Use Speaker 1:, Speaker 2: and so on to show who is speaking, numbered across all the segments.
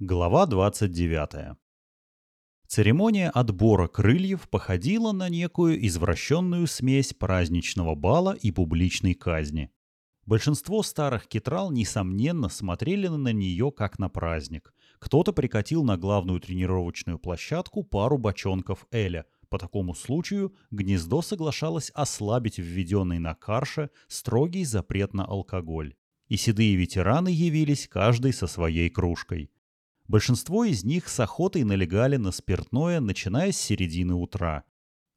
Speaker 1: Глава 29. Церемония отбора крыльев походила на некую извращенную смесь праздничного бала и публичной казни. Большинство старых китрал, несомненно, смотрели на нее как на праздник. Кто-то прикатил на главную тренировочную площадку пару бочонков Эля. По такому случаю гнездо соглашалось ослабить введенный на Карше строгий запрет на алкоголь. И седые ветераны явились каждый со своей кружкой – Большинство из них с охотой налегали на спиртное, начиная с середины утра.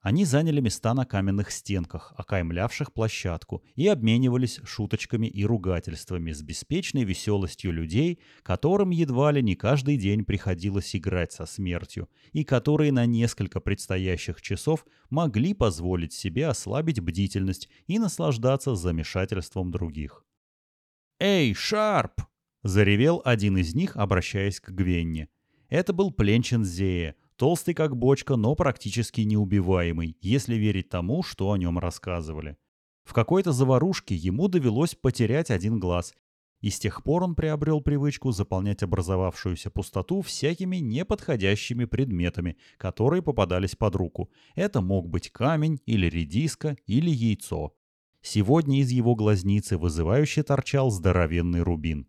Speaker 1: Они заняли места на каменных стенках, окаймлявших площадку, и обменивались шуточками и ругательствами с беспечной веселостью людей, которым едва ли не каждый день приходилось играть со смертью, и которые на несколько предстоящих часов могли позволить себе ослабить бдительность и наслаждаться замешательством других. «Эй, Шарп!» Заревел один из них, обращаясь к Гвенне. Это был Пленчин Зея, толстый как бочка, но практически неубиваемый, если верить тому, что о нем рассказывали. В какой-то заварушке ему довелось потерять один глаз, и с тех пор он приобрел привычку заполнять образовавшуюся пустоту всякими неподходящими предметами, которые попадались под руку. Это мог быть камень или редиска или яйцо. Сегодня из его глазницы вызывающе торчал здоровенный рубин.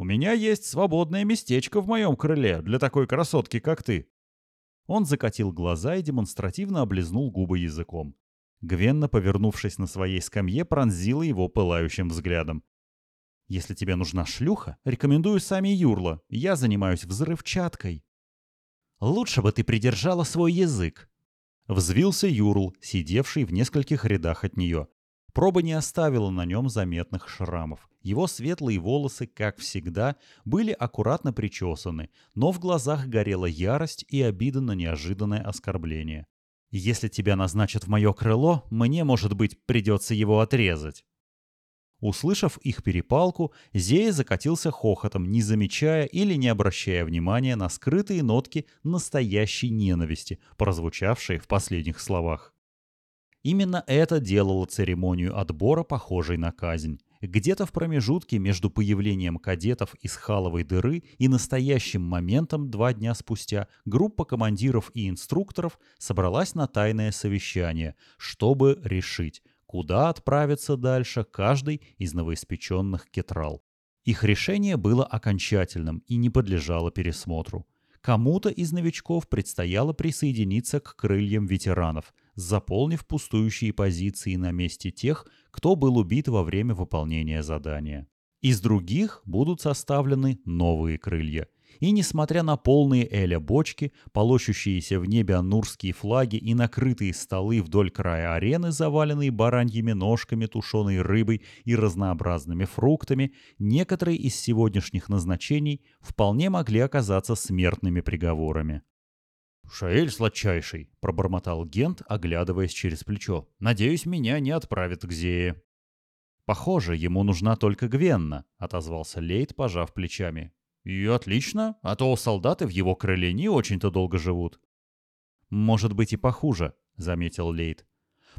Speaker 1: У меня есть свободное местечко в моем крыле для такой красотки, как ты». Он закатил глаза и демонстративно облизнул губы языком. Гвенна, повернувшись на своей скамье, пронзила его пылающим взглядом. «Если тебе нужна шлюха, рекомендую сами Юрла. Я занимаюсь взрывчаткой». «Лучше бы ты придержала свой язык», — взвился Юрл, сидевший в нескольких рядах от нее. Проба не оставила на нем заметных шрамов. Его светлые волосы, как всегда, были аккуратно причесаны, но в глазах горела ярость и обида на неожиданное оскорбление. «Если тебя назначат в мое крыло, мне, может быть, придется его отрезать». Услышав их перепалку, Зея закатился хохотом, не замечая или не обращая внимания на скрытые нотки настоящей ненависти, прозвучавшие в последних словах. Именно это делало церемонию отбора похожей на казнь. Где-то в промежутке между появлением кадетов из халовой дыры и настоящим моментом два дня спустя группа командиров и инструкторов собралась на тайное совещание, чтобы решить, куда отправиться дальше каждый из новоиспеченных кетрал. Их решение было окончательным и не подлежало пересмотру. Кому-то из новичков предстояло присоединиться к крыльям ветеранов, заполнив пустующие позиции на месте тех, кто был убит во время выполнения задания. Из других будут составлены новые крылья. И несмотря на полные эля бочки, полощущиеся в небе анурские флаги и накрытые столы вдоль края арены, заваленные бараньими ножками, тушеной рыбой и разнообразными фруктами, некоторые из сегодняшних назначений вполне могли оказаться смертными приговорами. «Шаэль сладчайший», — пробормотал Гент, оглядываясь через плечо. «Надеюсь, меня не отправят к Зее». «Похоже, ему нужна только Гвенна», — отозвался Лейт, пожав плечами. «И отлично, а то солдаты в его крыле не очень-то долго живут». «Может быть и похуже», — заметил Лейт.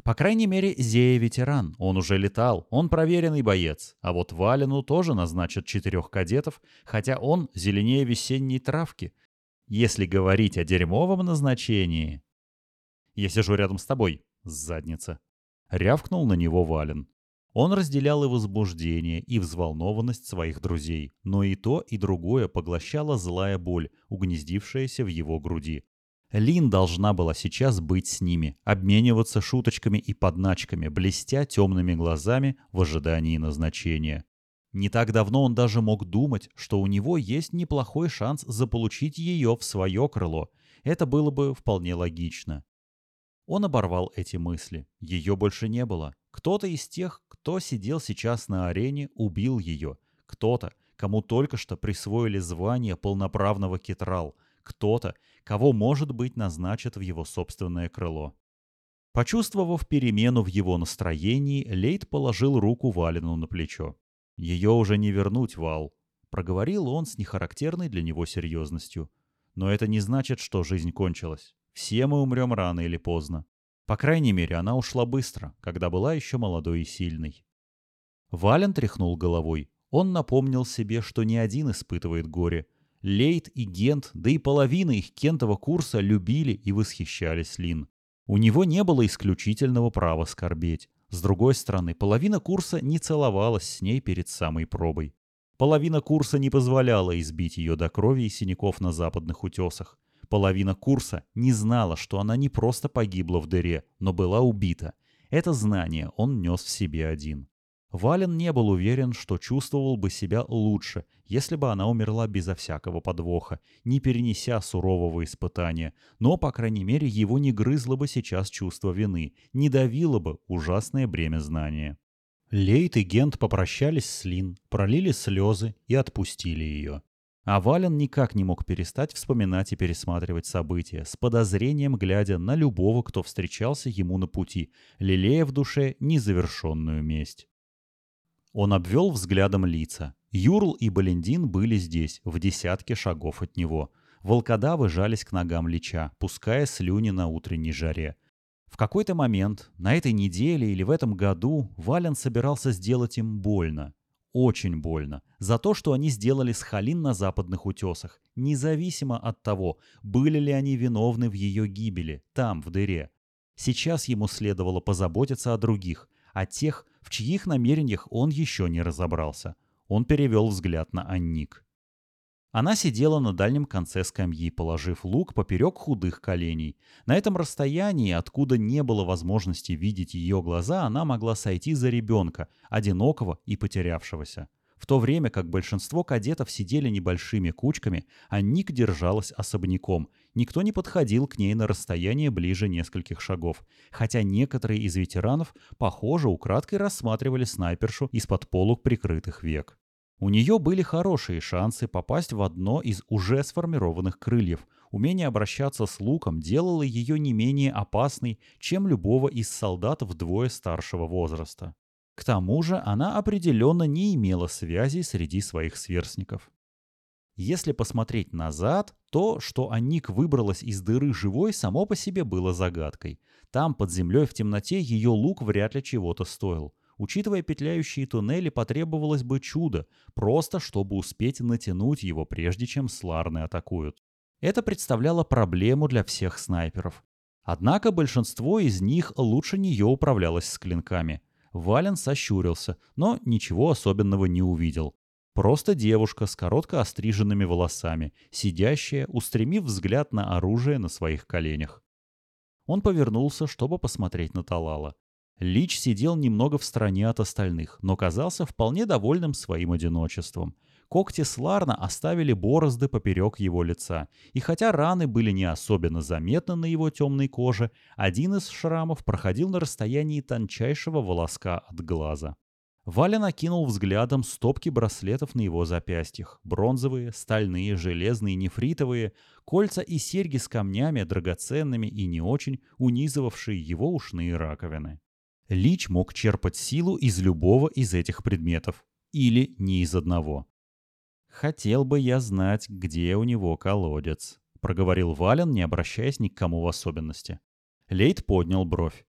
Speaker 1: «По крайней мере, Зея ветеран, он уже летал, он проверенный боец, а вот Валину тоже назначат четырех кадетов, хотя он зеленее весенней травки, если говорить о дерьмовом назначении... Я сижу рядом с тобой, задница. Рявкнул на него Вален. Он разделял и возбуждение, и взволнованность своих друзей, но и то, и другое поглощала злая боль, угнездившаяся в его груди. Лин должна была сейчас быть с ними, обмениваться шуточками и подначками, блестя темными глазами в ожидании назначения. Не так давно он даже мог думать, что у него есть неплохой шанс заполучить ее в свое крыло. Это было бы вполне логично. Он оборвал эти мысли. Ее больше не было. Кто-то из тех, кто сидел сейчас на арене, убил ее. Кто-то, кому только что присвоили звание полноправного кетрал. Кто-то, кого, может быть, назначат в его собственное крыло. Почувствовав перемену в его настроении, Лейт положил руку Валину на плечо. «Ее уже не вернуть, Вал», — проговорил он с нехарактерной для него серьезностью. «Но это не значит, что жизнь кончилась. Все мы умрем рано или поздно. По крайней мере, она ушла быстро, когда была еще молодой и сильной». Вален тряхнул головой. Он напомнил себе, что не один испытывает горе. Лейт и Гент, да и половина их кентового курса любили и восхищались Лин. У него не было исключительного права скорбеть. С другой стороны, половина курса не целовалась с ней перед самой пробой. Половина курса не позволяла избить ее до крови и синяков на западных утесах. Половина курса не знала, что она не просто погибла в дыре, но была убита. Это знание он нес в себе один. Вален не был уверен, что чувствовал бы себя лучше, если бы она умерла безо всякого подвоха, не перенеся сурового испытания, но, по крайней мере, его не грызло бы сейчас чувство вины, не давило бы ужасное бремя знания. Лейт и Гент попрощались с Лин, пролили слезы и отпустили ее. А Вален никак не мог перестать вспоминать и пересматривать события, с подозрением глядя на любого, кто встречался ему на пути, лелея в душе незавершенную месть. Он обвел взглядом лица. Юрл и Балендин были здесь, в десятке шагов от него. Волкодавы жались к ногам Лича, пуская слюни на утренней жаре. В какой-то момент, на этой неделе или в этом году, Вален собирался сделать им больно. Очень больно. За то, что они сделали с Халин на западных утесах, независимо от того, были ли они виновны в ее гибели, там, в дыре. Сейчас ему следовало позаботиться о других, о тех, в чьих намерениях он еще не разобрался. Он перевел взгляд на Анник. Она сидела на дальнем конце скамьи, положив лук поперек худых коленей. На этом расстоянии, откуда не было возможности видеть ее глаза, она могла сойти за ребенка, одинокого и потерявшегося. В то время как большинство кадетов сидели небольшими кучками, а Ник держалась особняком. Никто не подходил к ней на расстояние ближе нескольких шагов. Хотя некоторые из ветеранов, похоже, украдкой рассматривали снайпершу из-под полук прикрытых век. У нее были хорошие шансы попасть в одно из уже сформированных крыльев. Умение обращаться с луком делало ее не менее опасной, чем любого из солдат вдвое старшего возраста. К тому же она определенно не имела связи среди своих сверстников. Если посмотреть назад, то, что Анник выбралась из дыры живой, само по себе было загадкой. Там, под землей в темноте, ее лук вряд ли чего-то стоил. Учитывая петляющие туннели, потребовалось бы чудо, просто чтобы успеть натянуть его, прежде чем сларны атакуют. Это представляло проблему для всех снайперов. Однако большинство из них лучше нее управлялось с клинками – Вален сощурился, но ничего особенного не увидел. Просто девушка с коротко остриженными волосами, сидящая, устремив взгляд на оружие на своих коленях. Он повернулся, чтобы посмотреть на Талала. Лич сидел немного в стороне от остальных, но казался вполне довольным своим одиночеством. Когти Сларна оставили борозды поперек его лица, и хотя раны были не особенно заметны на его темной коже, один из шрамов проходил на расстоянии тончайшего волоска от глаза. Валя накинул взглядом стопки браслетов на его запястьях. Бронзовые, стальные, железные, нефритовые, кольца и серьги с камнями, драгоценными и не очень, унизывавшие его ушные раковины. Лич мог черпать силу из любого из этих предметов. Или не из одного. «Хотел бы я знать, где у него колодец», — проговорил Вален, не обращаясь ни к кому в особенности. Лейт поднял бровь.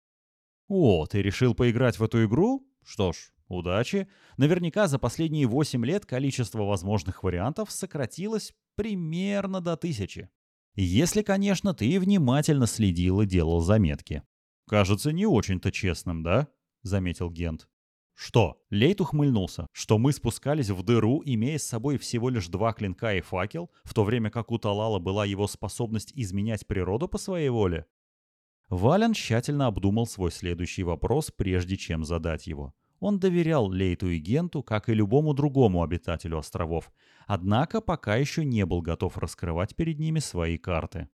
Speaker 1: «О, ты решил поиграть в эту игру? Что ж, удачи. Наверняка за последние восемь лет количество возможных вариантов сократилось примерно до тысячи. Если, конечно, ты внимательно следил и делал заметки. Кажется, не очень-то честным, да?» — заметил Гент. «Что?» — Лейт ухмыльнулся. «Что мы спускались в дыру, имея с собой всего лишь два клинка и факел, в то время как у Талала была его способность изменять природу по своей воле?» Вален тщательно обдумал свой следующий вопрос, прежде чем задать его. Он доверял Лейту и Генту, как и любому другому обитателю островов, однако пока еще не был готов раскрывать перед ними свои карты.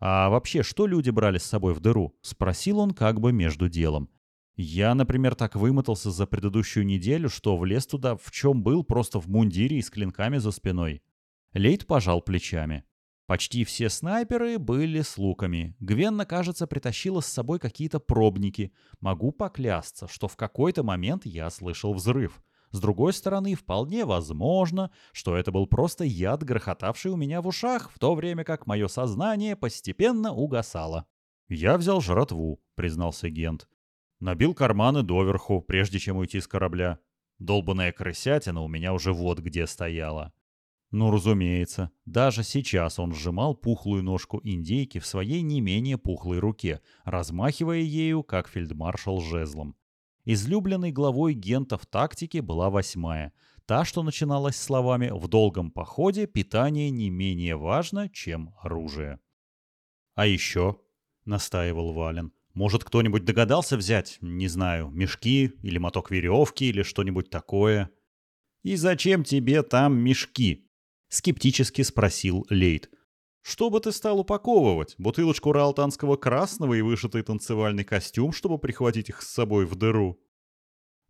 Speaker 1: «А вообще, что люди брали с собой в дыру?» — спросил он как бы между делом. Я, например, так вымотался за предыдущую неделю, что влез туда в чем был, просто в мундире и с клинками за спиной. Лейт пожал плечами. Почти все снайперы были с луками. Гвенна, кажется, притащила с собой какие-то пробники. Могу поклясться, что в какой-то момент я слышал взрыв. С другой стороны, вполне возможно, что это был просто яд, грохотавший у меня в ушах, в то время как мое сознание постепенно угасало. «Я взял жратву», — признался Гент. Набил карманы доверху, прежде чем уйти с корабля. Долбанная крысятина у меня уже вот где стояла. Ну, разумеется. Даже сейчас он сжимал пухлую ножку индейки в своей не менее пухлой руке, размахивая ею, как фельдмаршал жезлом. Излюбленной главой Гента в тактике была восьмая, та, что начиналась словами «в долгом походе питание не менее важно, чем оружие». «А еще», — настаивал Вален, — «может, кто-нибудь догадался взять, не знаю, мешки или моток веревки или что-нибудь такое?» «И зачем тебе там мешки?» Скептически спросил Лейт. «Что бы ты стал упаковывать? Бутылочку ралтанского красного и вышитый танцевальный костюм, чтобы прихватить их с собой в дыру?»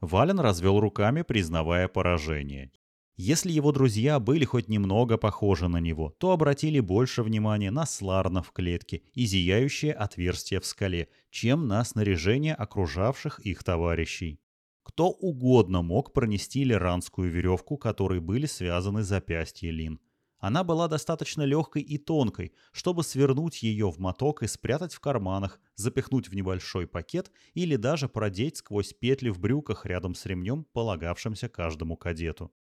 Speaker 1: Вален развел руками, признавая поражение. Если его друзья были хоть немного похожи на него, то обратили больше внимания на сларна в клетке и зияющее отверстие в скале, чем на снаряжение окружавших их товарищей. Кто угодно мог пронести лиранскую веревку, которой были связаны запястья Лин. Она была достаточно легкой и тонкой, чтобы свернуть ее в моток и спрятать в карманах, запихнуть в небольшой пакет или даже продеть сквозь петли в брюках рядом с ремнем, полагавшимся каждому кадету.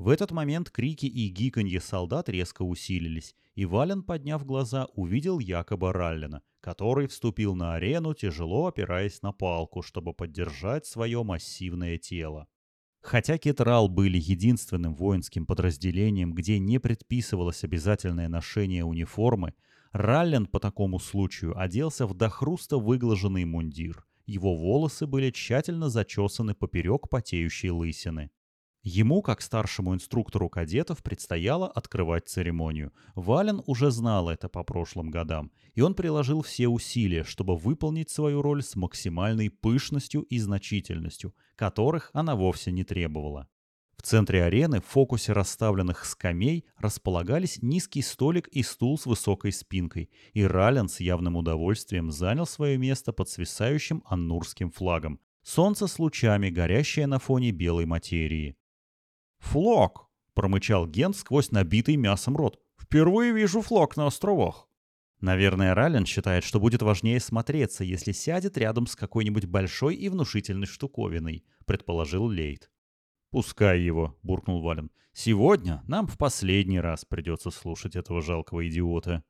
Speaker 1: В этот момент крики и гиканье солдат резко усилились, и Вален, подняв глаза, увидел якобы Раллина, который вступил на арену, тяжело опираясь на палку, чтобы поддержать свое массивное тело. Хотя Кетрал были единственным воинским подразделением, где не предписывалось обязательное ношение униформы, Раллен по такому случаю оделся в дохруста выглаженный мундир. Его волосы были тщательно зачесаны поперек потеющей лысины. Ему, как старшему инструктору кадетов, предстояло открывать церемонию. Вален уже знал это по прошлым годам, и он приложил все усилия, чтобы выполнить свою роль с максимальной пышностью и значительностью, которых она вовсе не требовала. В центре арены, в фокусе расставленных скамей, располагались низкий столик и стул с высокой спинкой, и Рален с явным удовольствием занял свое место под свисающим аннурским флагом. Солнце с лучами, горящее на фоне белой материи.
Speaker 2: «Флаг!» — промычал Ген сквозь набитый мясом рот. «Впервые вижу флаг на островах».
Speaker 1: Наверное, Раллен считает, что будет важнее смотреться, если сядет рядом с какой-нибудь большой и внушительной штуковиной, предположил Лейт.
Speaker 2: «Пускай его», — буркнул Вален. «Сегодня нам в последний раз придется слушать этого жалкого идиота».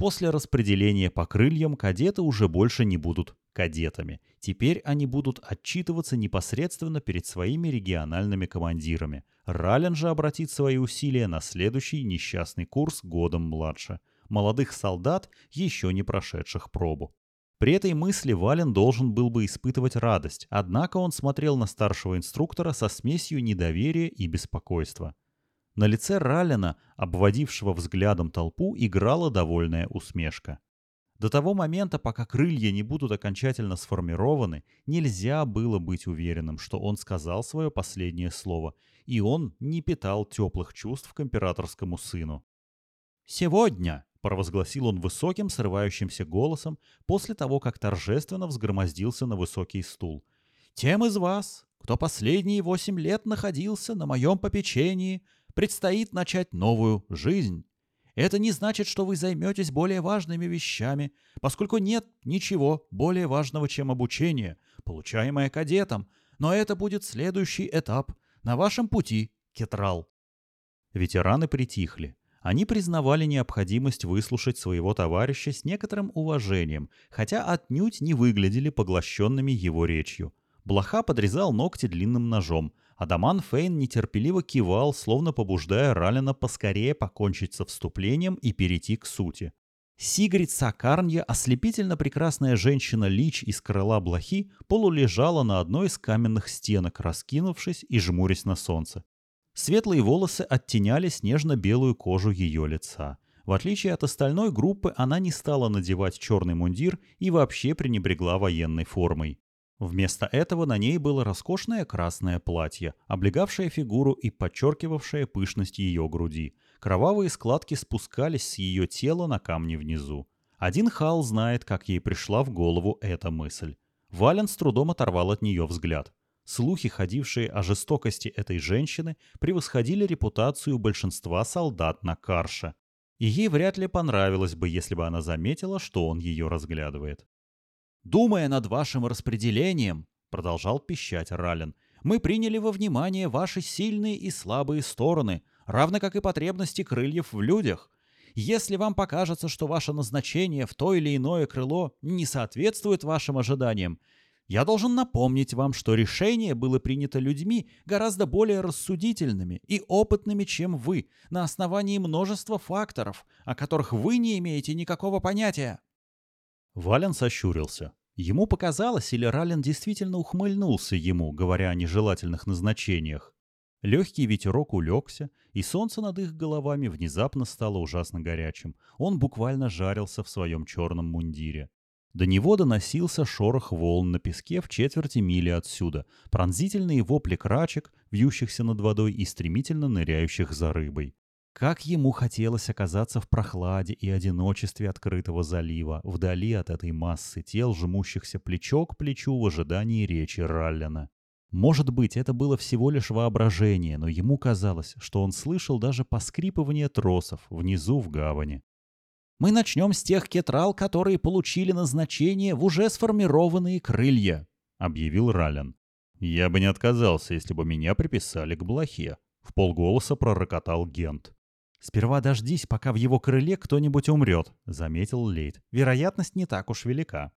Speaker 1: После распределения по крыльям кадеты уже больше не будут кадетами. Теперь они будут отчитываться непосредственно перед своими региональными командирами. Рален же обратит свои усилия на следующий несчастный курс годом младше. Молодых солдат, еще не прошедших пробу. При этой мысли Вален должен был бы испытывать радость, однако он смотрел на старшего инструктора со смесью недоверия и беспокойства. На лице Раллина, обводившего взглядом толпу, играла довольная усмешка. До того момента, пока крылья не будут окончательно сформированы, нельзя было быть уверенным, что он сказал свое последнее слово, и он не питал теплых чувств к императорскому сыну. «Сегодня», — провозгласил он высоким, срывающимся голосом после того, как торжественно взгромоздился на высокий стул, — «тем из вас, кто последние восемь лет находился на моем попечении, — предстоит начать новую жизнь. Это не значит, что вы займетесь более важными вещами, поскольку нет ничего более важного, чем обучение, получаемое кадетом, но это будет следующий этап на вашем пути, Кетрал. Ветераны притихли. Они признавали необходимость выслушать своего товарища с некоторым уважением, хотя отнюдь не выглядели поглощенными его речью. Блоха подрезал ногти длинным ножом, Адаман Фейн нетерпеливо кивал, словно побуждая Ралина поскорее покончить со вступлением и перейти к сути. Сигрид Сакарнья, ослепительно прекрасная женщина-лич из крыла блохи, полулежала на одной из каменных стенок, раскинувшись и жмурясь на солнце. Светлые волосы оттеняли снежно-белую кожу ее лица. В отличие от остальной группы, она не стала надевать черный мундир и вообще пренебрегла военной формой. Вместо этого на ней было роскошное красное платье, облегавшее фигуру и подчеркивавшее пышность ее груди. Кровавые складки спускались с ее тела на камни внизу. Один Хал знает, как ей пришла в голову эта мысль. Вален с трудом оторвал от нее взгляд. Слухи, ходившие о жестокости этой женщины, превосходили репутацию большинства солдат на Карше. И ей вряд ли понравилось бы, если бы она заметила, что он ее разглядывает. Думая над вашим распределением, продолжал пищать Рален, мы приняли во внимание ваши сильные и слабые стороны, равно как и потребности крыльев в людях. Если вам покажется, что ваше назначение в то или иное крыло не соответствует вашим ожиданиям, я должен напомнить вам, что решение было принято людьми гораздо более рассудительными и опытными, чем вы, на основании множества факторов, о которых вы не имеете никакого понятия.
Speaker 2: Вален сощурился. Ему показалось, или Рален действительно ухмыльнулся ему, говоря о нежелательных назначениях. Легкий ветерок улегся, и солнце над их головами внезапно стало ужасно горячим. Он буквально жарился в своем черном мундире. До него доносился шорох волн на песке в четверти мили отсюда, пронзительные вопли крачек, вьющихся над водой и стремительно ныряющих за рыбой. Как ему хотелось оказаться в прохладе и одиночестве открытого залива, вдали от этой массы тел, жмущихся плечо к плечу в ожидании речи Раллина. Может быть, это было всего лишь воображение, но ему казалось, что он слышал даже поскрипывание тросов внизу в гавани.
Speaker 1: Мы начнем с тех кетрал, которые получили назначение в уже сформированные крылья», — объявил Рален.
Speaker 2: «Я бы не отказался, если бы меня приписали к блохе», — в полголоса пророкотал Гент.
Speaker 1: «Сперва дождись, пока в его крыле кто-нибудь умрет», — заметил Лейт. «Вероятность не так уж велика».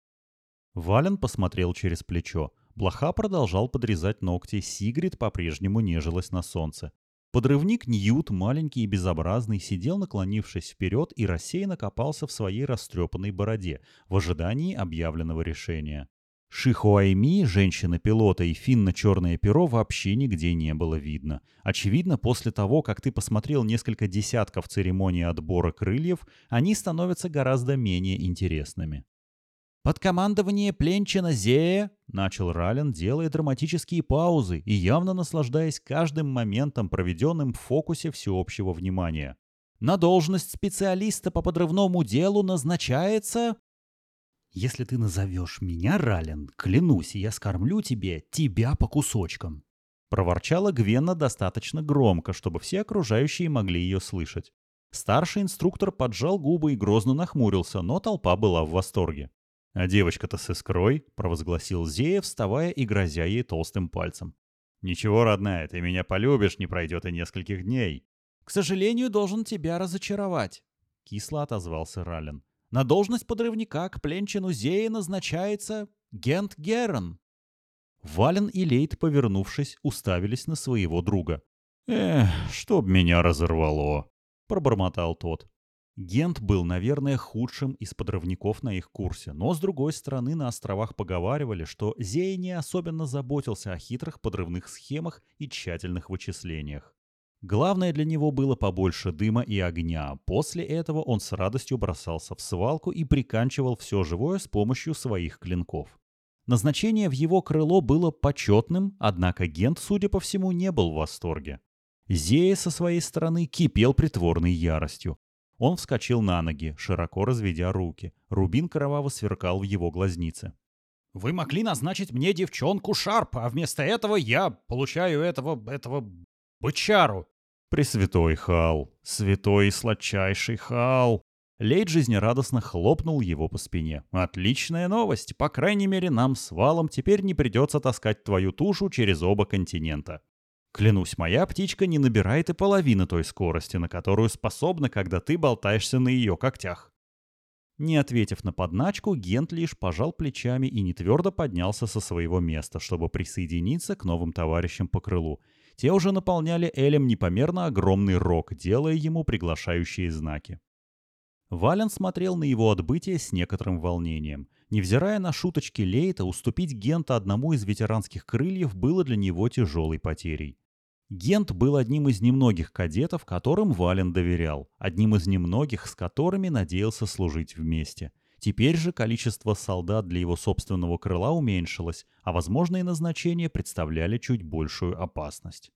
Speaker 2: Вален посмотрел через плечо. Блоха продолжал подрезать ногти, Сигрид по-прежнему нежилась на солнце. Подрывник Ньют, маленький и безобразный, сидел наклонившись вперед и рассеянно копался в своей растрепанной бороде в ожидании объявленного решения. Шихуайми, женщины-пилота и финно-черное перо вообще нигде не было видно. Очевидно, после того, как ты посмотрел несколько десятков церемоний отбора крыльев, они становятся гораздо менее интересными.
Speaker 1: «Под командование Пленчина Зея», — начал Рален, делая драматические паузы и явно наслаждаясь каждым моментом, проведенным в фокусе всеобщего внимания. «На должность специалиста по подрывному делу назначается...»
Speaker 3: «Если ты назовешь меня, Рален, клянусь, я скормлю тебе тебя по кусочкам», —
Speaker 2: проворчала Гвенна достаточно громко, чтобы все окружающие могли ее слышать. Старший инструктор поджал губы и грозно нахмурился, но толпа была в восторге. «А девочка-то с искрой», — провозгласил Зея, вставая и грозя ей толстым пальцем. «Ничего, родная, ты меня полюбишь, не пройдет и нескольких дней».
Speaker 1: «К сожалению, должен тебя разочаровать», — кисло отозвался Рален. «На должность подрывника к пленчину Зея назначается Гент Герон».
Speaker 2: Вален и Лейт, повернувшись, уставились на своего друга. «Эх, чтоб меня разорвало», — пробормотал тот. Гент был, наверное, худшим из подрывников на их курсе, но, с другой стороны, на островах поговаривали, что Зей не особенно заботился о хитрых подрывных схемах и тщательных вычислениях. Главное для него было побольше дыма и огня. После этого он с радостью бросался в свалку и приканчивал все живое с помощью своих клинков. Назначение в его крыло было почетным, однако Гент, судя по всему, не был в восторге. Зея со своей стороны кипел притворной яростью. Он вскочил на ноги, широко разведя руки. Рубин кроваво сверкал в его глазнице.
Speaker 1: «Вы могли назначить мне девчонку Шарп, а вместо этого я получаю этого... этого... бычару!»
Speaker 2: «Пресвятой Хал! Святой и сладчайший Хал!» Лейд жизнерадостно хлопнул его по спине. «Отличная новость! По крайней мере, нам с Валом теперь не придется таскать твою тушу через оба континента. Клянусь, моя птичка не набирает и половины той скорости, на которую способна, когда ты болтаешься на ее когтях. Не ответив на подначку, Гент лишь пожал плечами и нетвердо поднялся со своего места, чтобы присоединиться к новым товарищам по крылу. Те уже наполняли Элем непомерно огромный рог, делая ему приглашающие знаки. Вален смотрел на его отбытие с некоторым волнением. Невзирая на шуточки Лейта, уступить Гента одному из ветеранских крыльев было для него тяжелой потерей. Гент был одним из немногих кадетов, которым Вален доверял, одним из немногих, с которыми надеялся служить вместе. Теперь же количество солдат для его собственного крыла уменьшилось, а возможные назначения представляли чуть большую опасность.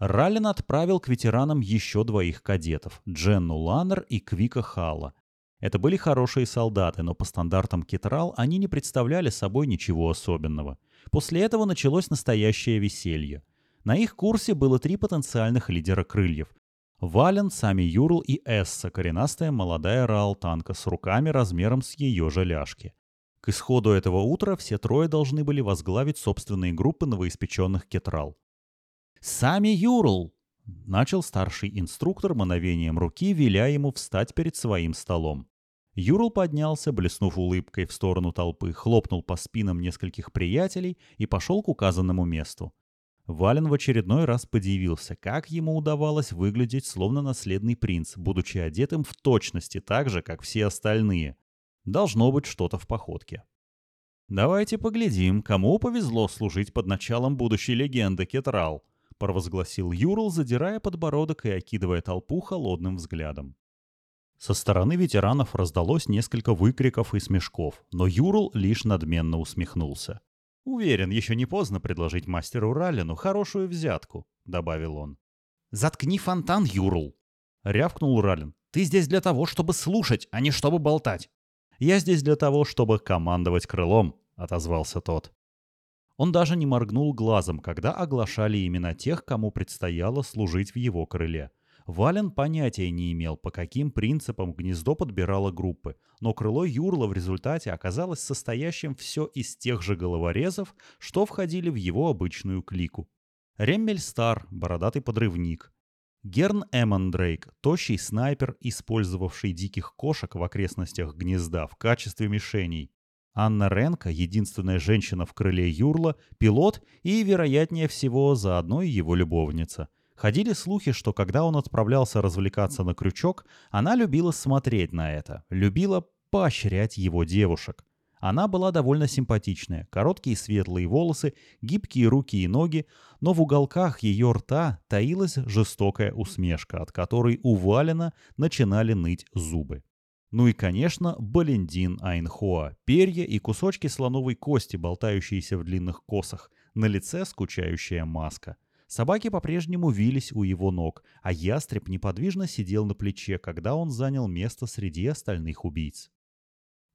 Speaker 2: Раллин отправил к ветеранам еще двоих кадетов – Дженну Ланнер и Квика Халла. Это были хорошие солдаты, но по стандартам Кетрал они не представляли собой ничего особенного. После этого началось настоящее веселье – на их курсе было три потенциальных лидера крыльев. Вален, Сами Юрл и Эсса, коренастая молодая раалтанка с руками размером с ее же ляжки. К исходу этого утра все трое должны были возглавить собственные группы новоиспеченных кетрал.
Speaker 1: «Сами Юрл!» — Начал старший инструктор мановением руки, веля ему встать перед своим столом. Юрл поднялся, блеснув улыбкой в сторону толпы, хлопнул по спинам нескольких приятелей и пошел к указанному месту. Вален в очередной раз подивился, как ему удавалось выглядеть словно наследный принц, будучи одетым в точности так же, как все остальные. Должно быть что-то в походке. «Давайте поглядим, кому повезло служить под началом будущей легенды Кетрал», — провозгласил Юрл, задирая подбородок и окидывая толпу холодным взглядом. Со стороны ветеранов раздалось несколько выкриков и смешков, но Юрл лишь надменно усмехнулся. «Уверен, еще не поздно предложить мастеру Раллину хорошую взятку», — добавил он.
Speaker 3: «Заткни фонтан, Юрл!» — рявкнул Раллин. «Ты здесь для того, чтобы слушать, а не чтобы болтать».
Speaker 1: «Я здесь для того, чтобы командовать крылом», — отозвался тот. Он даже не моргнул глазом, когда оглашали имена тех, кому предстояло служить в его крыле. Вален понятия не имел, по каким принципам гнездо подбирало группы, но крыло Юрла в результате оказалось состоящим все из тех же головорезов, что входили в его обычную клику. Реммель Стар, бородатый подрывник. Герн Эммондрейк, тощий снайпер, использовавший диких кошек в окрестностях гнезда в качестве мишеней. Анна Ренко, единственная женщина в крыле Юрла, пилот и, вероятнее всего, заодно и его любовница – Ходили слухи, что когда он отправлялся развлекаться на крючок, она любила смотреть на это, любила поощрять его девушек. Она была довольно симпатичная, короткие светлые волосы, гибкие руки и ноги, но в уголках ее рта таилась жестокая усмешка, от которой у Валена начинали ныть зубы. Ну и, конечно, Балендин Айнхоа, перья и кусочки слоновой кости, болтающиеся в длинных косах, на лице скучающая маска – Собаки по-прежнему вились у его ног, а ястреб неподвижно сидел на плече, когда он занял место среди остальных убийц.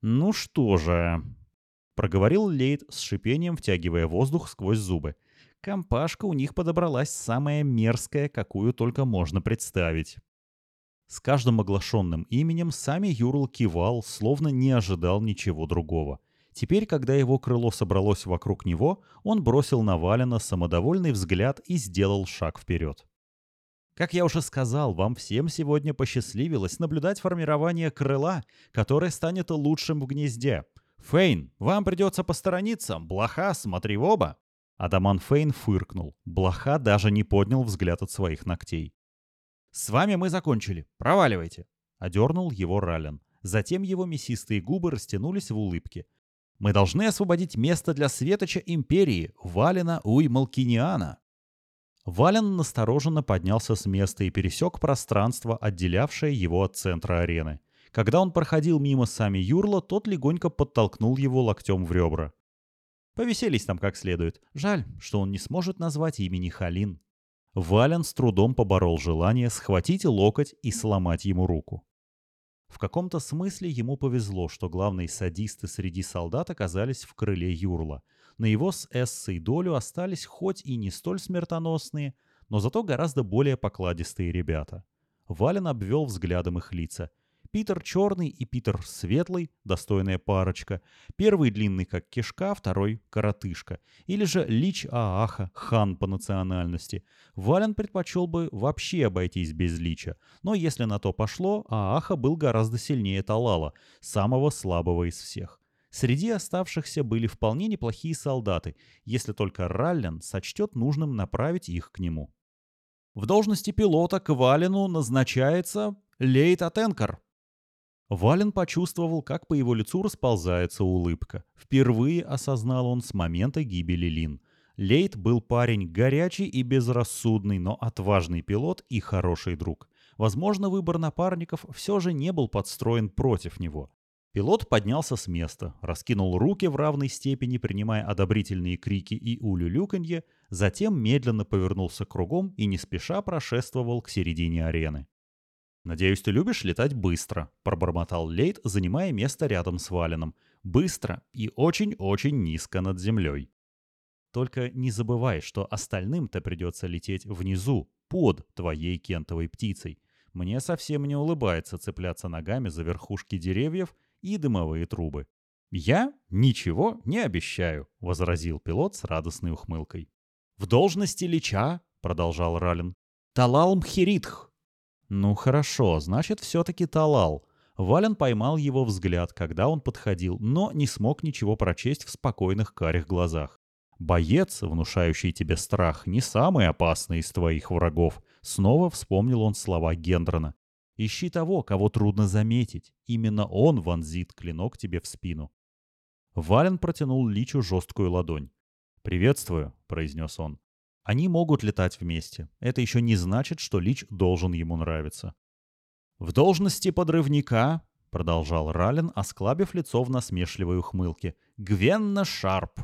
Speaker 1: «Ну что же...» — проговорил Лейд с шипением, втягивая воздух сквозь зубы. «Компашка у них подобралась самая мерзкая, какую только можно представить». С каждым оглашенным именем сами Юрл кивал, словно не ожидал ничего другого — Теперь, когда его крыло собралось вокруг него, он бросил на Валена самодовольный взгляд и сделал шаг вперед. Как я уже сказал, вам всем сегодня посчастливилось наблюдать формирование крыла, которое станет лучшим в гнезде. Фейн, вам придется посторониться. Блоха, смотри в оба. Адаман Фейн фыркнул. Блоха даже не поднял взгляд от своих ногтей. «С вами мы закончили. Проваливайте!» — одернул его Рален. Затем его мясистые губы растянулись в улыбке. Мы должны освободить место для светоча империи, Валена Уймалкиниана. Вален настороженно поднялся с места и пересек пространство, отделявшее его от центра арены. Когда он проходил мимо сами Юрла, тот легонько подтолкнул его локтем в ребра. Повеселись там как следует. Жаль, что он не сможет назвать имени Халин. Вален с трудом поборол желание схватить локоть и сломать ему руку. В каком-то смысле ему повезло, что главные садисты среди солдат оказались в крыле Юрла. На его с Эссой долю остались хоть и не столь смертоносные, но зато гораздо более покладистые ребята. Вален обвел взглядом их лица. Питер черный и Питер светлый, достойная парочка. Первый длинный как кишка, второй коротышка. Или же Лич Ааха, хан по национальности. Вален предпочел бы вообще обойтись без Лича. Но если на то пошло, Ааха был гораздо сильнее Талала, самого слабого из всех. Среди оставшихся были вполне неплохие солдаты, если только Раллен сочтет нужным направить их к нему. В должности пилота к Валену назначается Лейт Атенкар, Вален почувствовал, как по его лицу расползается улыбка. Впервые осознал он с момента гибели Лин. Лейт был парень горячий и безрассудный, но отважный пилот и хороший друг. Возможно, выбор напарников все же не был подстроен против него. Пилот поднялся с места, раскинул руки в равной степени, принимая одобрительные крики и улюлюканье, затем медленно повернулся кругом и не спеша прошествовал к середине арены. «Надеюсь, ты любишь летать быстро», — пробормотал Лейт, занимая место рядом с Валеном. «Быстро и очень-очень низко над землей». «Только не забывай, что остальным-то придется лететь внизу, под твоей кентовой птицей. Мне совсем не улыбается цепляться ногами за верхушки деревьев и дымовые трубы». «Я ничего не обещаю», — возразил пилот с радостной ухмылкой. «В должности Лича», — продолжал Рален, Талал Мхеритх.
Speaker 2: Ну хорошо, значит, все-таки Талал. Вален поймал его взгляд, когда он подходил, но не смог ничего прочесть в спокойных карих глазах. Боец, внушающий тебе страх, не самый опасный из твоих врагов. Снова вспомнил он слова Гендрона. Ищи того, кого трудно заметить. Именно он вонзит клинок тебе в спину. Вален протянул Личу жесткую ладонь. «Приветствую», — произнес он. Они могут летать вместе. Это еще не значит, что Лич должен ему нравиться. «В должности подрывника», — продолжал Рален, осклабив лицо в насмешливой ухмылке, — «Гвенна Шарп».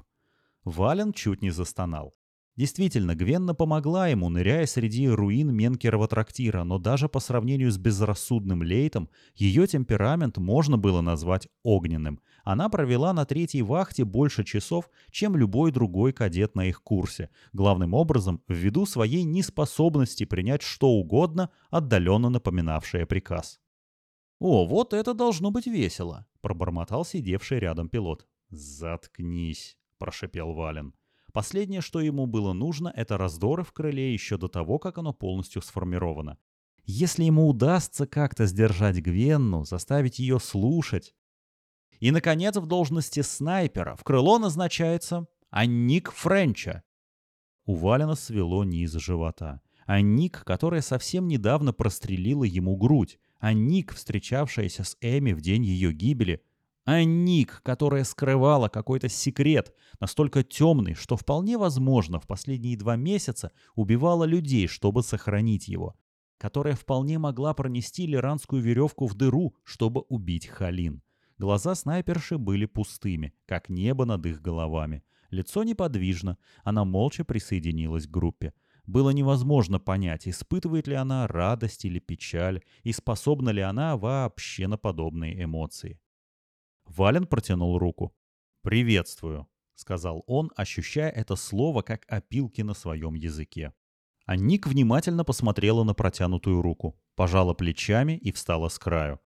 Speaker 2: Вален чуть не застонал. Действительно, Гвенна помогла ему, ныряя среди руин Менкерова трактира, но даже по сравнению с безрассудным Лейтом, ее темперамент можно было назвать огненным. Она провела на третьей вахте больше часов, чем любой другой кадет на их курсе, главным образом ввиду своей неспособности принять что угодно, отдаленно напоминавшее приказ. «О, вот это должно быть весело», — пробормотал сидевший рядом пилот. «Заткнись», — прошепел Вален. Последнее, что ему было нужно, это раздоры в крыле еще до того, как оно полностью сформировано. Если ему удастся как-то сдержать Гвенну, заставить ее слушать. И, наконец, в должности снайпера в крыло назначается Анник Френча. У Валена свело низ живота. Анник, которая совсем недавно прострелила ему грудь. Анник, встречавшаяся с Эми в день ее гибели, а Ник, которая скрывала какой-то секрет, настолько темный, что вполне возможно в последние два месяца убивала людей, чтобы сохранить его, которая вполне могла пронести лиранскую веревку в дыру, чтобы убить Халин. Глаза снайперши были пустыми, как небо над их головами. Лицо неподвижно, она молча присоединилась к группе. Было невозможно понять, испытывает ли она радость или печаль, и способна ли она вообще на подобные эмоции. Вален протянул руку. «Приветствую», — сказал он, ощущая это слово как опилки на своем языке. А Ник внимательно посмотрела на протянутую руку, пожала плечами и встала с краю.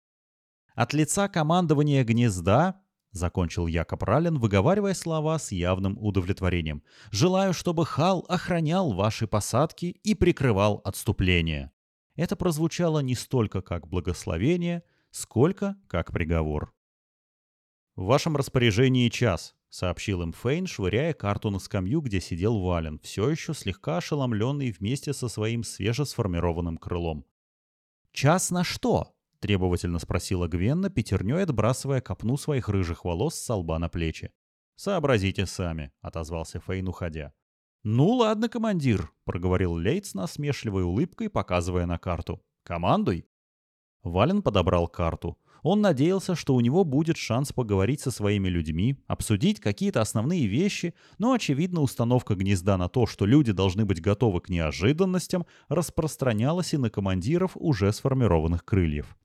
Speaker 2: «От лица командования гнезда», — закончил Якоб Рален, выговаривая слова с явным удовлетворением, «желаю, чтобы Хал охранял ваши посадки и прикрывал отступление». Это прозвучало не столько как благословение, сколько как приговор. «В вашем распоряжении час», — сообщил им Фейн, швыряя карту на скамью, где сидел Вален, все еще слегка ошеломленный вместе со своим свежесформированным крылом. «Час на что?» — требовательно спросила Гвенна, пятерней отбрасывая копну своих рыжих волос с лба на плечи. «Сообразите сами», — отозвался Фейн, уходя. «Ну ладно, командир», — проговорил Лейт с насмешливой улыбкой, показывая на карту. «Командуй». Вален подобрал карту. Он надеялся, что у него будет шанс поговорить со своими людьми, обсудить какие-то основные вещи, но, очевидно, установка гнезда на то, что люди должны быть готовы к неожиданностям, распространялась и на командиров уже сформированных крыльев.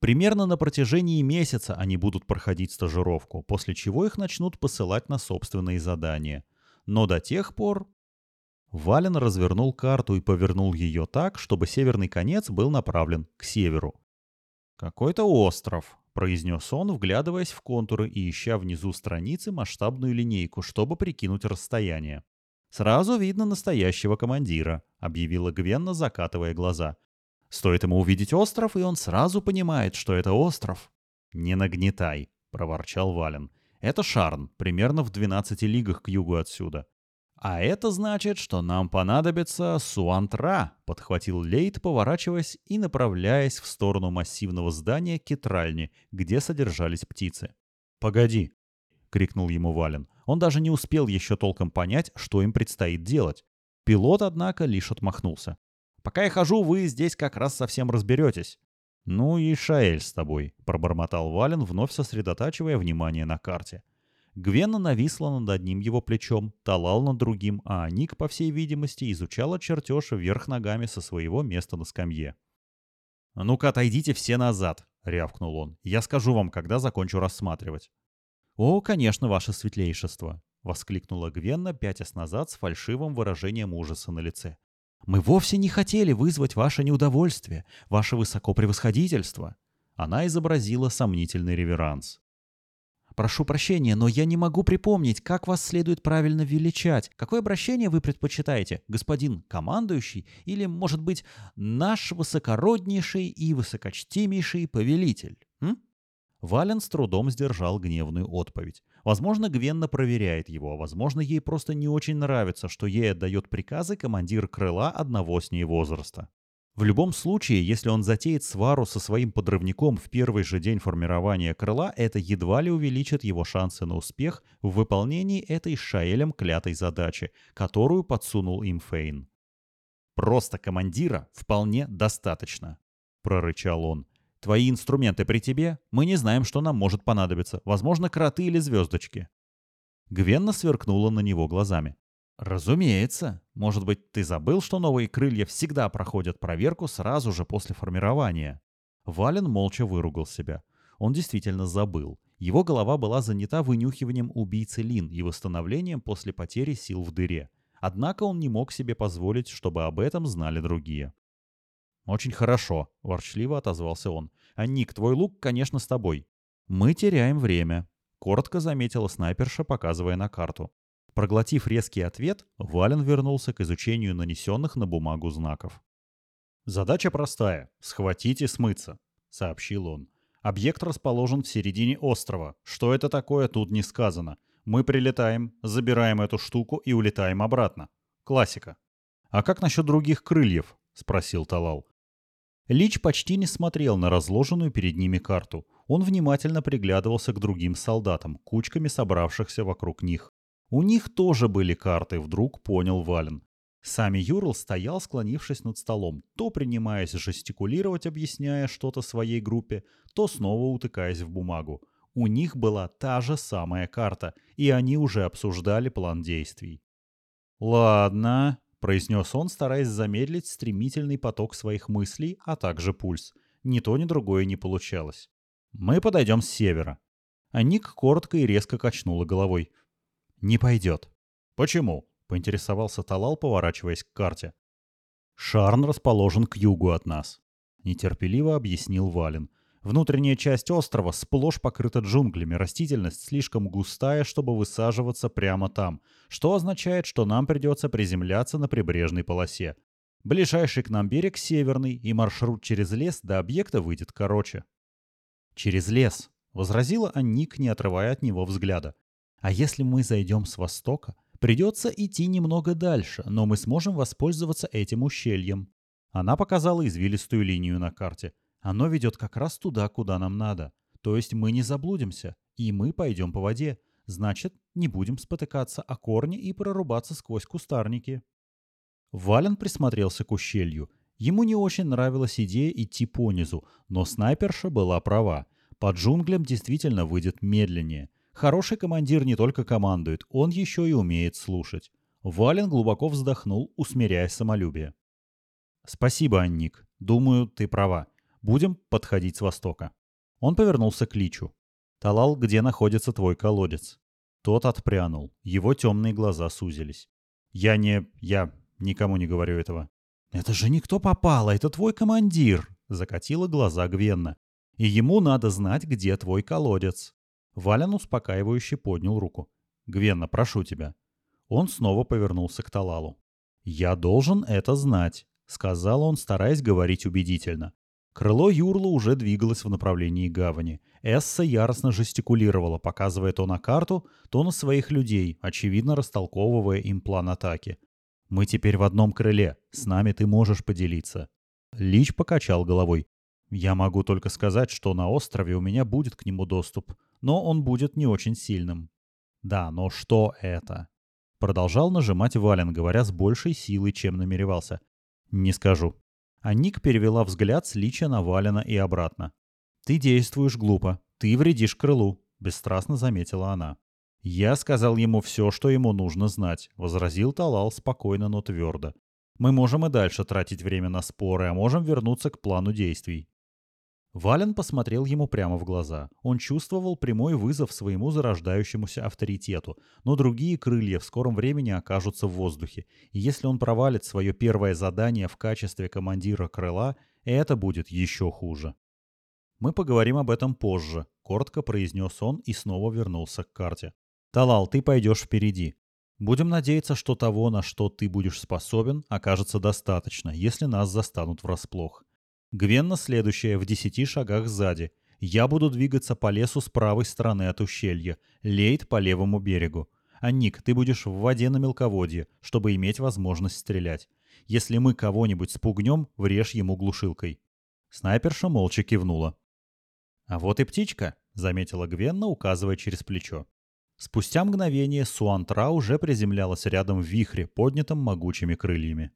Speaker 2: Примерно на протяжении месяца они будут проходить стажировку, после чего их начнут посылать на собственные задания. Но до тех пор... Вален развернул карту и повернул ее так, чтобы северный конец был направлен к северу. «Какой-то остров», — произнес он, вглядываясь в контуры и ища внизу страницы масштабную линейку, чтобы прикинуть расстояние. «Сразу видно настоящего командира», — объявила Гвенна, закатывая глаза. «Стоит ему увидеть остров, и он сразу понимает, что это остров». «Не нагнетай», — проворчал Вален. «Это Шарн, примерно в 12 лигах к югу отсюда. «А это значит, что нам понадобится суантра», — подхватил Лейт, поворачиваясь и направляясь в сторону массивного здания кетральни, где содержались птицы. «Погоди», — крикнул ему Вален. Он даже не успел еще толком понять, что им предстоит делать. Пилот, однако, лишь отмахнулся. «Пока я хожу, вы здесь как раз совсем разберетесь». «Ну и Шаэль с тобой», — пробормотал Вален, вновь сосредотачивая внимание на карте. Гвена нависла над одним его плечом, Талал над другим, а Ник, по всей видимости, изучала чертеж вверх ногами со своего места на скамье. «А «Ну-ка, отойдите все назад», — рявкнул он. «Я скажу вам, когда закончу рассматривать». «О, конечно, ваше светлейшество», — воскликнула Гвенна, пятясь назад с фальшивым выражением ужаса на лице. «Мы вовсе не хотели вызвать ваше неудовольствие, ваше высокопревосходительство». Она изобразила сомнительный реверанс.
Speaker 3: Прошу прощения, но я не могу припомнить, как вас следует правильно величать. Какое обращение вы предпочитаете? Господин командующий или, может быть, наш высокороднейший и высокочтимейший повелитель? М?
Speaker 1: Вален с трудом сдержал гневную отповедь. Возможно, Гвенна проверяет его, а возможно, ей просто не очень нравится, что ей отдает приказы командир крыла одного с ней возраста. В любом случае, если он затеет свару со своим подрывником в первый же день формирования крыла, это едва ли увеличит его шансы на успех в выполнении этой Шаэлем клятой задачи, которую подсунул им Фейн. «Просто командира вполне достаточно», — прорычал он. «Твои инструменты при тебе? Мы не знаем, что нам может понадобиться. Возможно, кроты или звездочки». Гвенна сверкнула на него глазами. Разумеется. Может быть, ты забыл, что новые крылья всегда проходят проверку сразу же после формирования? Вален молча выругал себя. Он действительно забыл. Его голова была занята вынюхиванием убийцы Лин и восстановлением после потери сил в дыре. Однако он не мог себе позволить, чтобы об этом знали другие. «Очень хорошо», — ворчливо отозвался он. «А Ник, твой лук, конечно, с тобой». «Мы теряем время», — коротко заметила снайперша, показывая на карту. Проглотив резкий ответ, Вален вернулся к изучению нанесенных на бумагу знаков. «Задача простая — схватить и смыться», — сообщил он. «Объект расположен в середине острова. Что это такое, тут не сказано. Мы прилетаем, забираем эту штуку и улетаем обратно. Классика». «А как насчет других крыльев?» — спросил Талал. Лич почти не смотрел на разложенную перед ними карту. Он внимательно приглядывался к другим солдатам, кучками собравшихся вокруг них. У них тоже были карты, вдруг понял Вален. Сами Юрл стоял, склонившись над столом, то принимаясь жестикулировать, объясняя что-то своей группе, то снова утыкаясь в бумагу. У них была та же самая карта, и они уже обсуждали план действий. «Ладно», — произнес он, стараясь замедлить стремительный поток своих мыслей, а также пульс. Ни то, ни другое не получалось. «Мы подойдем с севера». А Ник коротко и резко качнула головой. «Не пойдет». «Почему?» — поинтересовался Талал, поворачиваясь к карте. «Шарн расположен к югу от нас», — нетерпеливо объяснил Вален. «Внутренняя часть острова сплошь покрыта джунглями, растительность слишком густая, чтобы высаживаться прямо там, что означает, что нам придется приземляться на прибрежной полосе. Ближайший к нам берег северный, и маршрут через лес до объекта выйдет короче». «Через лес», — возразила Анник, не отрывая от него взгляда. А если мы зайдем с востока, придется идти немного дальше, но мы сможем воспользоваться этим ущельем. Она показала извилистую линию на карте. Оно ведет как раз туда, куда нам надо. То есть мы не заблудимся, и мы пойдем по воде. Значит, не будем спотыкаться о корни и прорубаться сквозь кустарники. Вален присмотрелся к ущелью. Ему не очень нравилась идея идти по низу, но снайперша была права. По джунглям действительно выйдет медленнее – Хороший командир не только командует, он еще и умеет слушать. Вален глубоко вздохнул, усмиряя самолюбие. «Спасибо, Анник. Думаю, ты права. Будем подходить с востока». Он повернулся к Личу. «Талал, где находится твой колодец?» Тот отпрянул. Его темные глаза сузились. «Я не... я никому не говорю этого». «Это же никто попало, это твой командир!» Закатила глаза Гвенна. «И ему надо знать, где твой колодец». Валян успокаивающе поднял руку. «Гвенна, прошу тебя». Он снова повернулся к Талалу. «Я должен это знать», — сказал он, стараясь говорить убедительно. Крыло Юрла уже двигалось в направлении гавани. Эсса яростно жестикулировала, показывая то на карту, то на своих людей, очевидно растолковывая им план атаки. «Мы теперь в одном крыле. С нами ты можешь поделиться». Лич покачал головой. «Я могу только сказать, что на острове у меня будет к нему доступ но он будет не очень сильным. Да, но что это? Продолжал нажимать Вален, говоря с большей силой, чем намеревался. Не скажу. А Ник перевела взгляд с Лича на Валена и обратно. «Ты действуешь глупо. Ты вредишь крылу», — бесстрастно заметила она. «Я сказал ему все, что ему нужно знать», — возразил Талал спокойно, но твердо. «Мы можем и дальше тратить время на споры, а можем вернуться к плану действий. Вален посмотрел ему прямо в глаза. Он чувствовал прямой вызов своему зарождающемуся авторитету, но другие крылья в скором времени окажутся в воздухе, и если он провалит свое первое задание в качестве командира крыла, это будет еще хуже. «Мы поговорим об этом позже», — коротко произнес он и снова вернулся к карте. «Талал, ты пойдешь впереди. Будем надеяться, что того, на что ты будешь способен, окажется достаточно, если нас застанут врасплох. Гвенна следующая в десяти шагах сзади. Я буду двигаться по лесу с правой стороны от ущелья, Лейт по левому берегу. А Ник, ты будешь в воде на мелководье, чтобы иметь возможность стрелять. Если мы кого-нибудь спугнем, врежь ему глушилкой». Снайперша молча кивнула. «А вот и птичка», — заметила Гвенна, указывая через плечо. Спустя мгновение Суантра уже приземлялась рядом в вихре, поднятом могучими крыльями.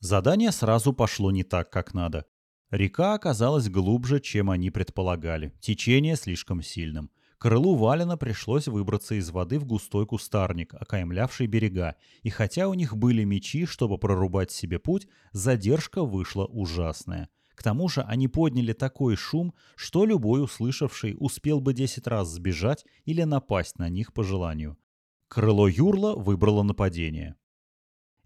Speaker 1: Задание сразу пошло не так, как надо. Река оказалась глубже, чем они предполагали, течение слишком сильным. Крылу Валена пришлось выбраться из воды в густой кустарник, окаймлявший берега, и хотя у них были мечи, чтобы прорубать себе путь, задержка вышла ужасная. К тому же они подняли такой шум, что любой услышавший успел бы 10 раз сбежать или напасть на них по желанию. Крыло Юрла выбрало нападение.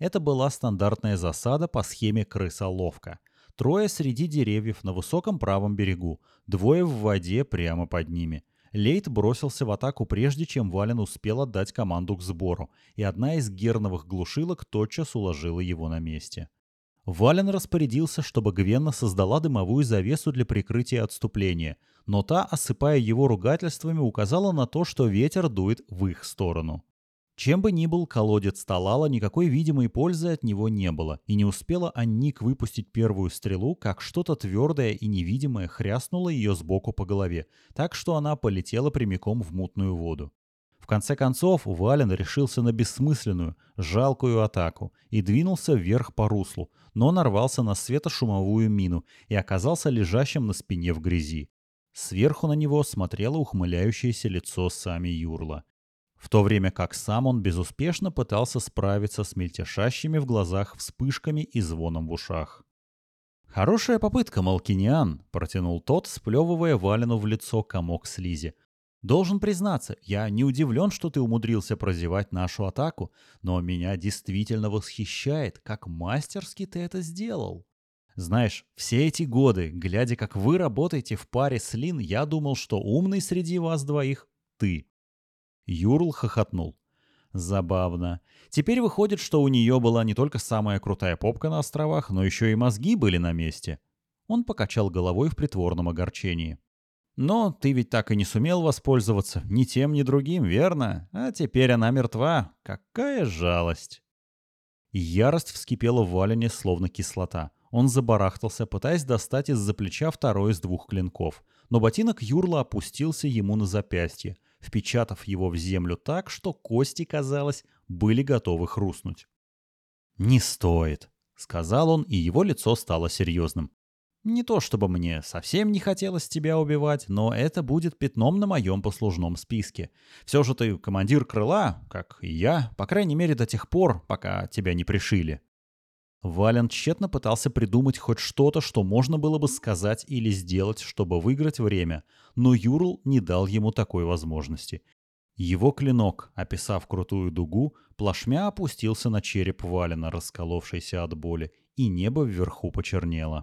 Speaker 1: Это была стандартная засада по схеме крысоловка. Трое среди деревьев на высоком правом берегу, двое в воде прямо под ними. Лейт бросился в атаку прежде, чем Вален успел отдать команду к сбору, и одна из герновых глушилок тотчас уложила его на месте. Вален распорядился, чтобы Гвенна создала дымовую завесу для прикрытия отступления, но та, осыпая его ругательствами, указала на то, что ветер дует в их сторону. Чем бы ни был колодец Талала, никакой видимой пользы от него не было, и не успела Анник выпустить первую стрелу, как что-то твердое и невидимое хряснуло ее сбоку по голове, так что она полетела прямиком в мутную воду. В конце концов, Вален решился на бессмысленную, жалкую атаку и двинулся вверх по руслу, но нарвался на светошумовую мину и оказался лежащим на спине в грязи. Сверху на него смотрело ухмыляющееся лицо сами Юрла. В то время как сам он безуспешно пытался справиться с мельтешащими в глазах вспышками и звоном в ушах. «Хорошая попытка, Малкиниан», — протянул тот, сплевывая Валину в лицо комок слизи. Должен признаться, я не удивлен, что ты умудрился прозевать нашу атаку, но меня действительно восхищает, как мастерски ты это сделал. Знаешь, все эти годы, глядя, как вы работаете в паре с Лин, я думал, что умный среди вас двоих — ты. Юрл хохотнул. Забавно. Теперь выходит, что у нее была не только самая крутая попка на островах, но еще и мозги были на месте. Он покачал головой в притворном огорчении. Но ты ведь так и не сумел воспользоваться ни тем, ни другим, верно? А теперь она мертва. Какая жалость!» Ярость вскипела в Валине, словно кислота. Он забарахтался, пытаясь достать из-за плеча второй из двух клинков. Но ботинок Юрла опустился ему на запястье, впечатав его в землю так, что кости, казалось, были готовы хрустнуть. «Не стоит», — сказал он, и его лицо стало серьезным. Не то чтобы мне совсем не хотелось тебя убивать, но это будет пятном на моем послужном списке. Все же ты командир крыла, как и я, по крайней мере до тех пор, пока тебя не пришили». Вален тщетно пытался придумать хоть что-то, что можно было бы сказать или сделать, чтобы выиграть время, но Юрл не дал ему такой возможности. Его клинок, описав крутую дугу, плашмя опустился на череп Валена, расколовшийся от боли, и небо вверху почернело.